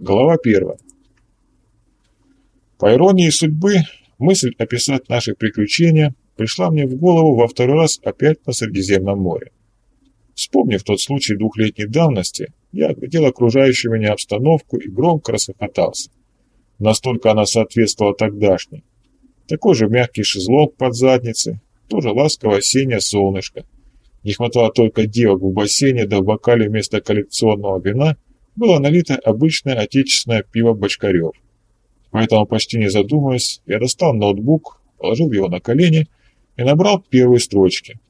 Глава первая. По иронии судьбы, мысль описать наши приключения пришла мне в голову во второй раз опять на Средиземном море. Вспомнив тот случай двухлетней давности, я оглядел окружающую меня обстановку и громко расхохотался. Настолько она соответствовала тогдашней. Такой же мягкий шезлонг под задницей, тоже ласковое осеннее солнышко. Не хватало только девок в бассейне, да в бокале вместо коллекционного вина было налито обычное отечественное пиво Бочкарев. Поэтому, почти не задумываясь, я достал ноутбук, положил его на колени и набрал первые строчки.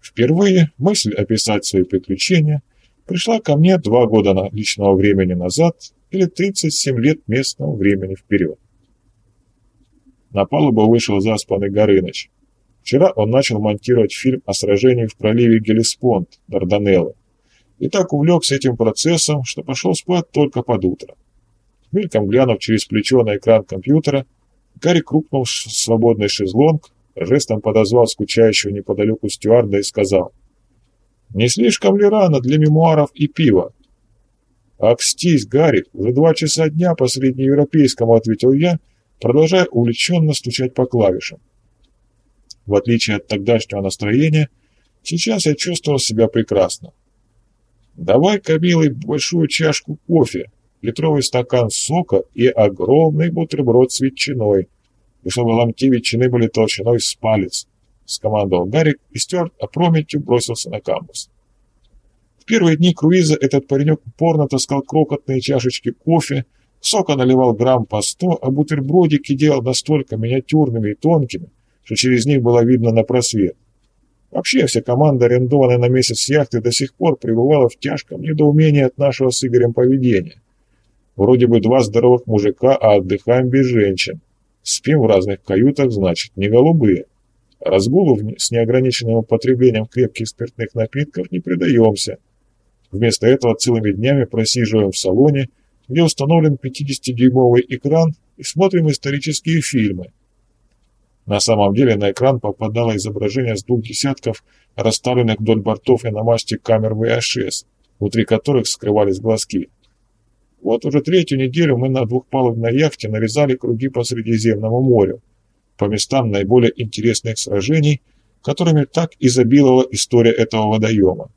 Впервые мысль описать свои приключения пришла ко мне два года личного времени назад или 37 лет местного времени вперед. На палубу вышел заспанный Горыныч. Вчера он начал монтировать фильм о сражении в проливе Гелеспонд, Дарданеллы, и так увлекся этим процессом, что пошел спать только под утро. Мельком глянув через плечо на экран компьютера, Гарри крупнул свободный шезлонг, жестом подозвал скучающего неподалеку стюарда и сказал «Не слишком ли рано для мемуаров и пива?» «Акстись, Гарри, уже два часа дня по среднеевропейскому», — ответил я, продолжая увлеченно стучать по клавишам. В отличие от тогдашнего настроения, сейчас я чувствовал себя прекрасно. «Давай-ка, милый, большую чашку кофе, литровый стакан сока и огромный бутерброд с ветчиной, и чтобы ломти ветчины были толщиной с палец», — скомандовал Гарик, и Стюарт опрометью бросился на камбус. В первые дни круиза этот паренек упорно таскал крохотные чашечки кофе, сока наливал грамм по сто, а бутербродики делал настолько миниатюрными и тонкими, что через них было видно на просвет. Вообще вся команда, арендованная на месяц яхты, до сих пор пребывала в тяжком недоумении от нашего с Игорем поведения. Вроде бы два здоровых мужика, а отдыхаем без женщин. Спим в разных каютах, значит, не голубые. Разгулу с неограниченным употреблением крепких спиртных напитков не предаемся. Вместо этого целыми днями просиживаем в салоне, где установлен 50-дюймовый экран и смотрим исторические фильмы. На самом деле на экран попадало изображение с двух десятков расставленных вдоль бортов и на масте камер ВХС, внутри которых скрывались глазки. Вот уже третью неделю мы на двухпалубной яхте нарезали круги по Средиземному морю, по местам наиболее интересных сражений, которыми так изобиловала история этого водоема.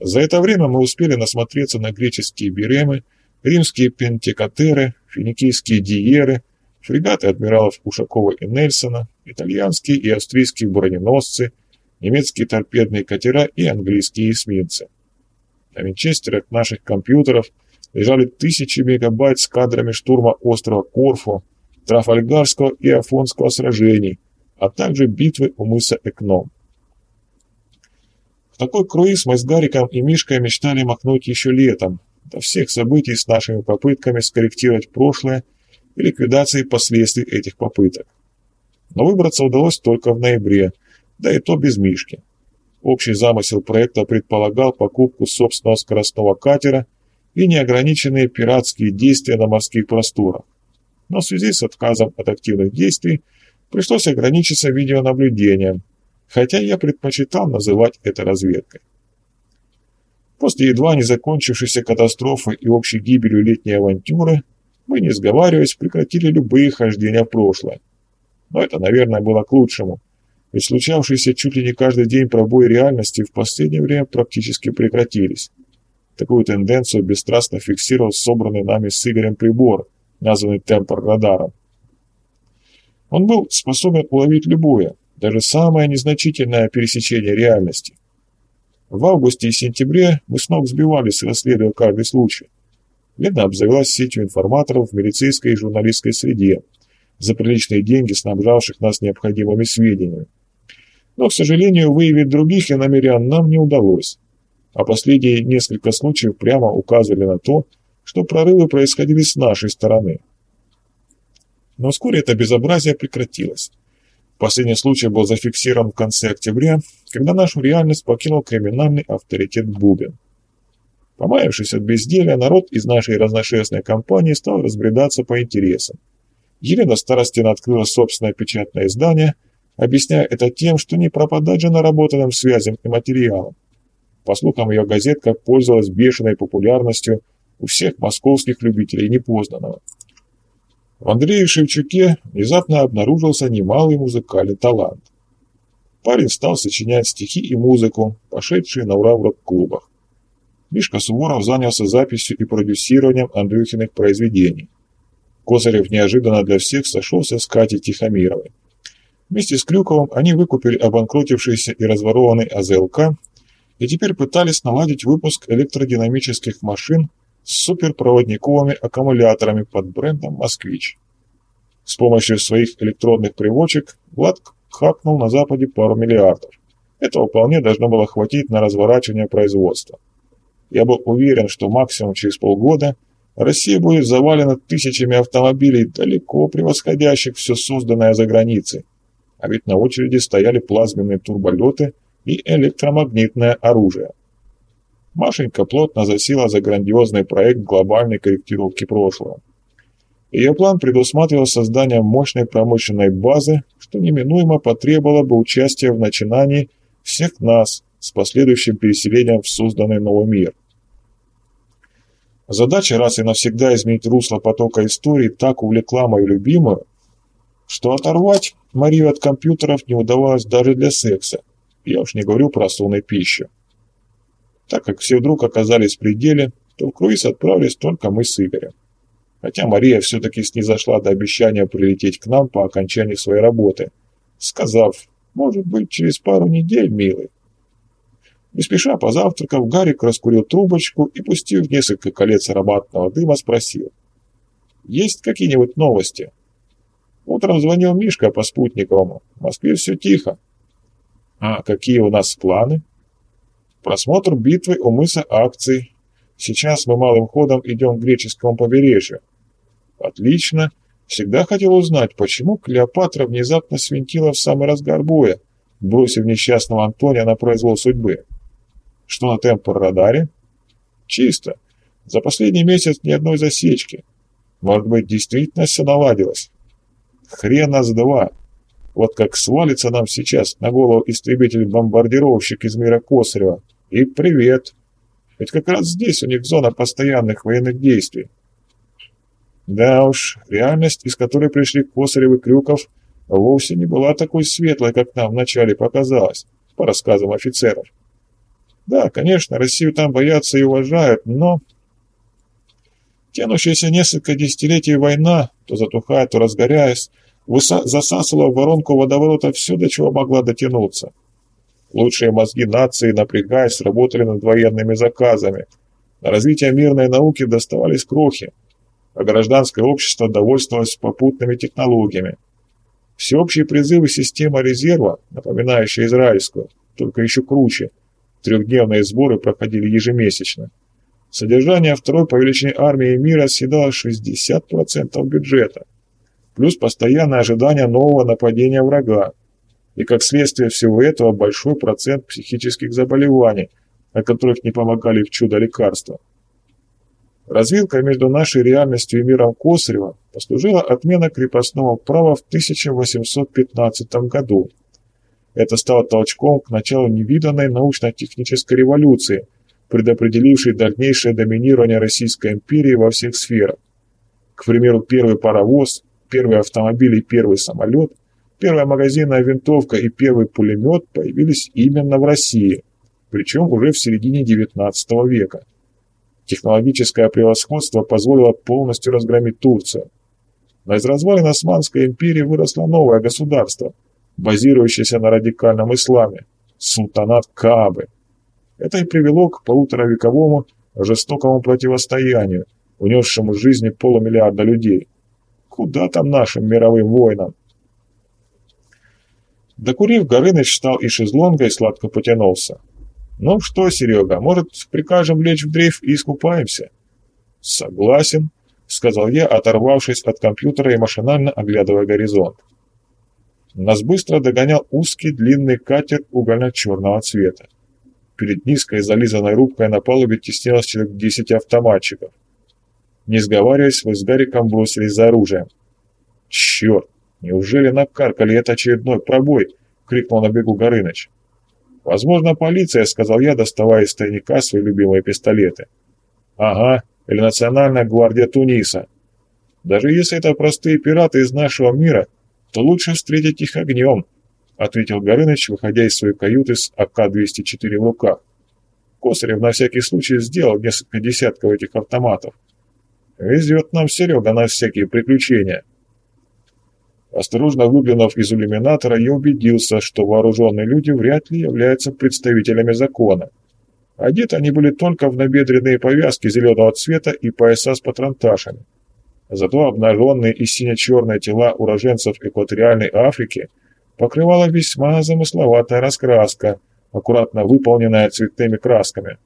За это время мы успели насмотреться на греческие биремы, римские пентекатеры, финикийские диеры, фрегаты адмиралов Ушакова и Нельсона, итальянские и австрийские броненосцы, немецкие торпедные катера и английские эсминцы. На винчестерах наших компьютеров лежали тысячи мегабайт с кадрами штурма острова Корфу, Трафальгарского и Афонского сражений, а также битвы у мыса Экном. В такой круиз мы с Гариком и Мишкой мечтали махнуть еще летом, до всех событий с нашими попытками скорректировать прошлое – и ликвидации последствий этих попыток. Но выбраться удалось только в ноябре, да и то без Мишки. Общий замысел проекта предполагал покупку собственного скоростного катера и неограниченные пиратские действия на морских просторах. Но в связи с отказом от активных действий пришлось ограничиться видеонаблюдением, хотя я предпочитал называть это разведкой. После едва не закончившейся катастрофы и общей гибелью летней авантюры мы, не сговариваясь, прекратили любые хождения в прошлое. Но это, наверное, было к лучшему, ведь случавшиеся чуть ли не каждый день пробои реальности в последнее время практически прекратились. Такую тенденцию бесстрастно фиксировал собранный нами с Игорем прибор, названный темпор-радаром. Он был способен уловить любое, даже самое незначительное пересечение реальности. В августе и сентябре мы с ног сбивались, расследуя каждый случай. Лена обзавелась сетью информаторов в милицейской и журналистской среде, за приличные деньги снабжавших нас необходимыми сведениями. Но, к сожалению, выявить других иномерян нам не удалось, а последние несколько случаев прямо указывали на то, что прорывы происходили с нашей стороны. Но вскоре это безобразие прекратилось. Последний случай был зафиксирован в конце октября, когда нашу реальность покинул криминальный авторитет Бубин. Помаявшись от безделия, народ из нашей разношерстной компании стал разбредаться по интересам. Елена Старостина открыла собственное печатное издание, объясняя это тем, что не пропадать же наработанным связям и материалам. По слухам, ее газетка пользовалась бешеной популярностью у всех московских любителей непознанного. В Андрее Шевчуке внезапно обнаружился немалый музыкальный талант. Парень стал сочинять стихи и музыку, пошедшие на ура в рок-клубах. Мишка Суворов занялся записью и продюсированием Андрюхиных произведений. Косарев неожиданно для всех сошелся с Катей Тихомировой. Вместе с Крюковым они выкупили обанкротившийся и разворованный АЗЛК и теперь пытались наладить выпуск электродинамических машин с суперпроводниковыми аккумуляторами под брендом «Москвич». С помощью своих электронных приводчик Влад хакнул на Западе пару миллиардов. Этого вполне должно было хватить на разворачивание производства. Я был уверен, что максимум через полгода Россия будет завалена тысячами автомобилей, далеко превосходящих все созданное за границей. А ведь на очереди стояли плазменные турболеты и электромагнитное оружие. Машенька плотно засела за грандиозный проект глобальной корректировки прошлого. Ее план предусматривал создание мощной промышленной базы, что неминуемо потребовало бы участия в начинании всех нас с последующим переселением в созданный новый мир. Задача раз и навсегда изменить русло потока истории так увлекла мою любимую, что оторвать Марию от компьютеров не удавалось даже для секса. Я уж не говорю про сон пищу. Так как все вдруг оказались в пределе, то в круиз отправились только мы с Игорем. Хотя Мария все-таки снизошла до обещания прилететь к нам по окончании своей работы, сказав, может быть, через пару недель, милый. Не спеша позавтракав, Гарик раскурил трубочку и, пустив несколько колец ароматного дыма, спросил. «Есть какие-нибудь новости?» Утром звонил Мишка по спутниковому. В Москве все тихо. «А какие у нас планы?» «Просмотр битвы у мыса акций. Сейчас мы малым ходом идем к греческому побережью. Отлично. Всегда хотел узнать, почему Клеопатра внезапно свинтила в самый разгар боя, бросив несчастного Антония на произвол судьбы. Что на темпор-радаре? Чисто. За последний месяц ни одной засечки. Может быть, действительно все наладилось? Хрена с два. Вот как свалится нам сейчас на голову истребитель-бомбардировщик из мира Косарева. И привет. Ведь как раз здесь у них зона постоянных военных действий. Да уж, реальность, из которой пришли Косарев и Крюков, вовсе не была такой светлой, как нам вначале показалось, по рассказам офицеров. Да, конечно, Россию там боятся и уважают, но... Тянущаяся несколько десятилетий война, то затухая, то разгоряясь, засасывала в воронку водоворота все, до чего могла дотянуться. Лучшие мозги нации, напрягаясь, работали над военными заказами. На развитие мирной науки доставались крохи, а гражданское общество довольствовалось попутными технологиями. Всеобщие призывы системы резерва, напоминающая израильскую, только еще круче, трехдневные сборы проходили ежемесячно. Содержание второй по величине армии мира съедало 60% бюджета, плюс постоянное ожидание нового нападения врага, и как следствие всего этого большой процент психических заболеваний, от которых не помогали в чудо лекарства. Развилкой между нашей реальностью и миром Косарева послужила отмена крепостного права в 1815 году. Это стало толчком к началу невиданной научно-технической революции, предопределившей дальнейшее доминирование Российской империи во всех сферах. К примеру, первый паровоз, первый автомобиль и первый самолет – Первая магазинная винтовка и первый пулемет появились именно в России, причем уже в середине XIX века. Технологическое превосходство позволило полностью разгромить Турцию. Но из развалин Османской империи выросло новое государство, базирующееся на радикальном исламе – султанат Каабы. Это и привело к полуторавековому жестокому противостоянию, унесшему жизни полумиллиарда людей. Куда там нашим мировым войнам? Докурив, Горыныч встал из шезлонга и сладко потянулся. «Ну что, Серега, может, прикажем лечь в дрейф и искупаемся?» «Согласен», — сказал я, оторвавшись от компьютера и машинально оглядывая горизонт. Нас быстро догонял узкий длинный катер угольно-черного цвета. Перед низкой зализанной рубкой на палубе теснилось человек десять автоматчиков. Не сговариваясь, мы с Гариком бросились за оружием. «Черт! «Неужели накаркали это очередной пробой?» — крикнул на бегу Горыныч. «Возможно, полиция», — сказал я, доставая из тайника свои любимые пистолеты. «Ага, или Национальная гвардия Туниса. Даже если это простые пираты из нашего мира, то лучше встретить их огнем, ответил Горыныч, выходя из своей каюты с АК-204 в руках. Косарев на всякий случай сделал несколько десятков этих автоматов. Везет нам Серега на всякие приключения. Осторожно выглянув из иллюминатора, я убедился, что вооруженные люди вряд ли являются представителями закона. Одеты они были только в набедренные повязки зеленого цвета и пояса с патронташами. Зато обнаженные и сине-черные тела уроженцев экваториальной Африки покрывала весьма замысловатая раскраска, аккуратно выполненная цветными красками.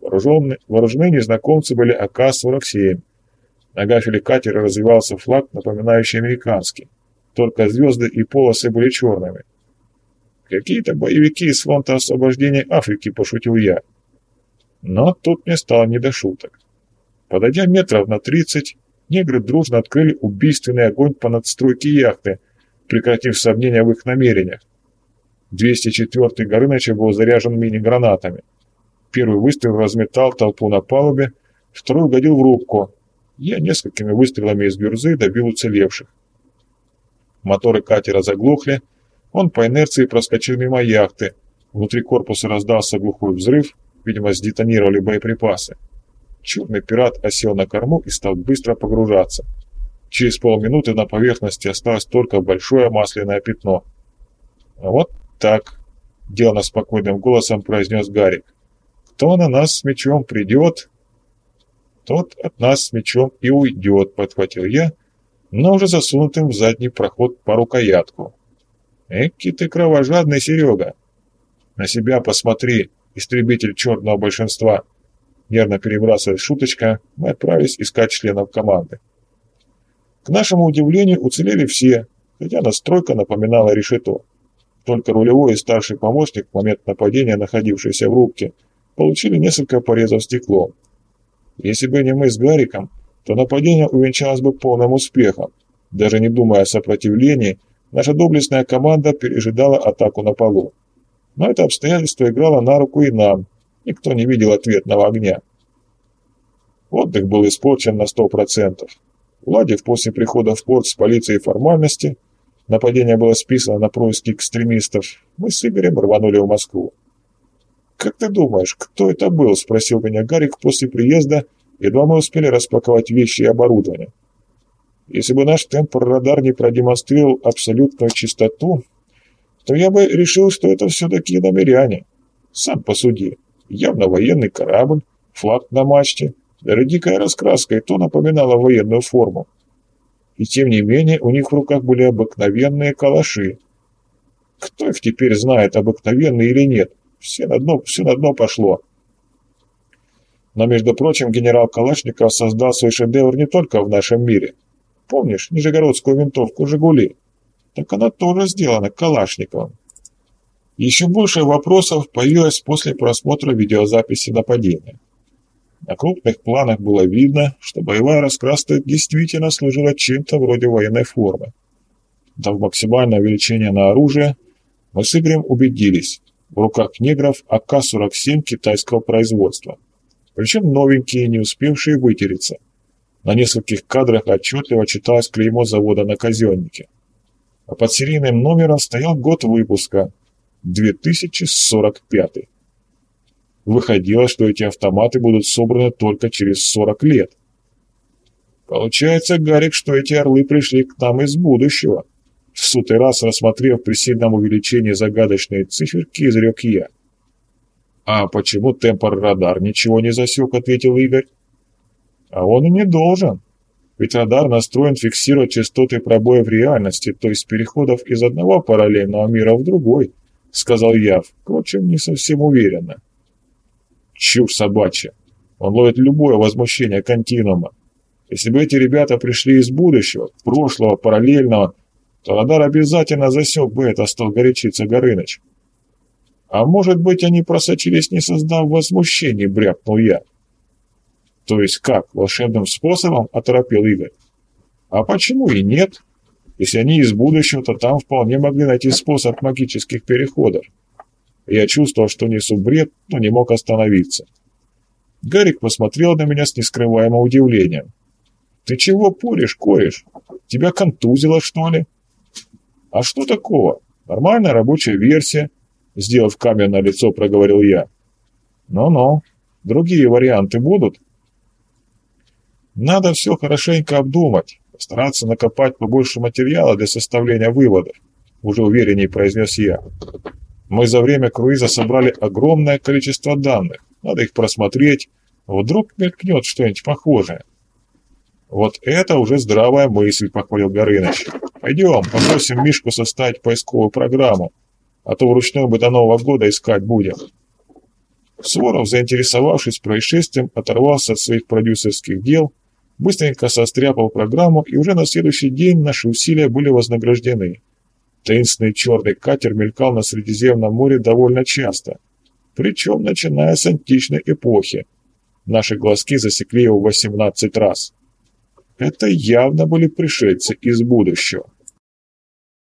Вооруженные, вооружены незнакомцы были АК-47. На гафеле катера развивался флаг, напоминающий американский. Только звезды и полосы были черными. «Какие-то боевики из фронта освобождения Африки», — пошутил я. Но тут мне стало не до шуток. Подойдя метров на тридцать, негры дружно открыли убийственный огонь по надстройке яхты, прекратив сомнения в их намерениях. 204-й Горыныча был заряжен мини-гранатами. Первый выстрел разметал толпу на палубе, второй угодил в рубку. Я несколькими выстрелами из гюрзы добил уцелевших. Моторы катера заглохли, он по инерции проскочил мимо яхты. Внутри корпуса раздался глухой взрыв, видимо, сдетонировали боеприпасы. Черный пират осел на корму и стал быстро погружаться. Через полминуты на поверхности осталось только большое масляное пятно. «Вот так», — делано спокойным голосом произнес Гарик. «Кто на нас с мечом придет, тот от нас с мечом и уйдет», — подхватил я, но уже засунутым в задний проход по рукоятку. «Эки ты кровожадный, Серега! На себя посмотри, истребитель черного большинства!» Нервно перебрасывая шуточка, мы отправились искать членов команды. К нашему удивлению уцелели все, хотя настройка напоминала решето. Только рулевой и старший помощник в момент нападения, находившийся в рубке, получили несколько порезов стеклом. Если бы не мы с Гариком, то нападение увенчалось бы полным успехом. Даже не думая о сопротивлении, наша доблестная команда пережидала атаку на полу. Но это обстоятельство играло на руку и нам, никто не видел ответного огня. Отдых был испорчен на сто процентов. Уладив после прихода в порт с полицией формальности, нападение было списано на происки экстремистов, мы с Игорем рванули в Москву. «Как ты думаешь, кто это был?» – спросил меня Гарик после приезда Едва мы успели распаковать вещи и оборудование. Если бы наш темпор-радар не продемонстрировал абсолютную чистоту, то я бы решил, что это все-таки намеряне. Сам посуди. Явно военный корабль, флаг на мачте, даже дикая раскраска и то напоминала военную форму. И тем не менее у них в руках были обыкновенные калаши. Кто их теперь знает, обыкновенные или нет? Все на дно, все на дно пошло. Но, между прочим, генерал Калашников создал свой шедевр не только в нашем мире. Помнишь нижегородскую винтовку «Жигули»? Так она тоже сделана Калашниковым. Еще больше вопросов появилось после просмотра видеозаписи нападения. На крупных планах было видно, что боевая раскраска действительно служила чем-то вроде военной формы. Дав максимальное увеличение на оружие, мы с Игорем убедились, в руках негров АК-47 китайского производства – причем новенькие, не успевшие вытереться. На нескольких кадрах отчетливо читалось клеймо завода на казеннике. А под серийным номером стоял год выпуска – 2045. Выходило, что эти автоматы будут собраны только через 40 лет. Получается, Гарик, что эти орлы пришли к нам из будущего. В сотый раз, рассмотрев при сильном увеличении загадочные циферки, изрек я – «А почему темпор-радар ничего не засек?» — ответил Игорь. «А он и не должен. Ведь радар настроен фиксировать частоты пробоев реальности, то есть переходов из одного параллельного мира в другой», — сказал я, впрочем, не совсем уверенно. «Чушь собачья. Он ловит любое возмущение континуума. Если бы эти ребята пришли из будущего, прошлого, параллельного, то радар обязательно засек бы это, стал горячиться Горыныч. А может быть, они просочились, не создав возмущений, брякнул я. То есть как, волшебным способом, оторопел Игорь. А почему и нет? Если они из будущего, то там вполне могли найти способ магических переходов. Я чувствовал, что несу бред, но не мог остановиться. Гарик посмотрел на меня с нескрываемым удивлением. «Ты чего поришь, кореш? Тебя контузило, что ли?» «А что такого? Нормальная рабочая версия», — сделав каменное лицо, проговорил я. «Ну-ну, другие варианты будут?» «Надо все хорошенько обдумать, постараться накопать побольше материала для составления выводов», — уже уверенней произнес я. «Мы за время круиза собрали огромное количество данных, надо их просмотреть, вдруг мелькнет что-нибудь похожее». «Вот это уже здравая мысль», — похвалил Горыныч. «Пойдем, попросим Мишку составить поисковую программу, а то вручную бы до Нового года искать будем». Своров, заинтересовавшись происшествием, оторвался от своих продюсерских дел, быстренько состряпал программу, и уже на следующий день наши усилия были вознаграждены. Таинственный черный катер мелькал на Средиземном море довольно часто, причем начиная с античной эпохи. Наши глазки засекли его 18 раз. Это явно были пришельцы из будущего.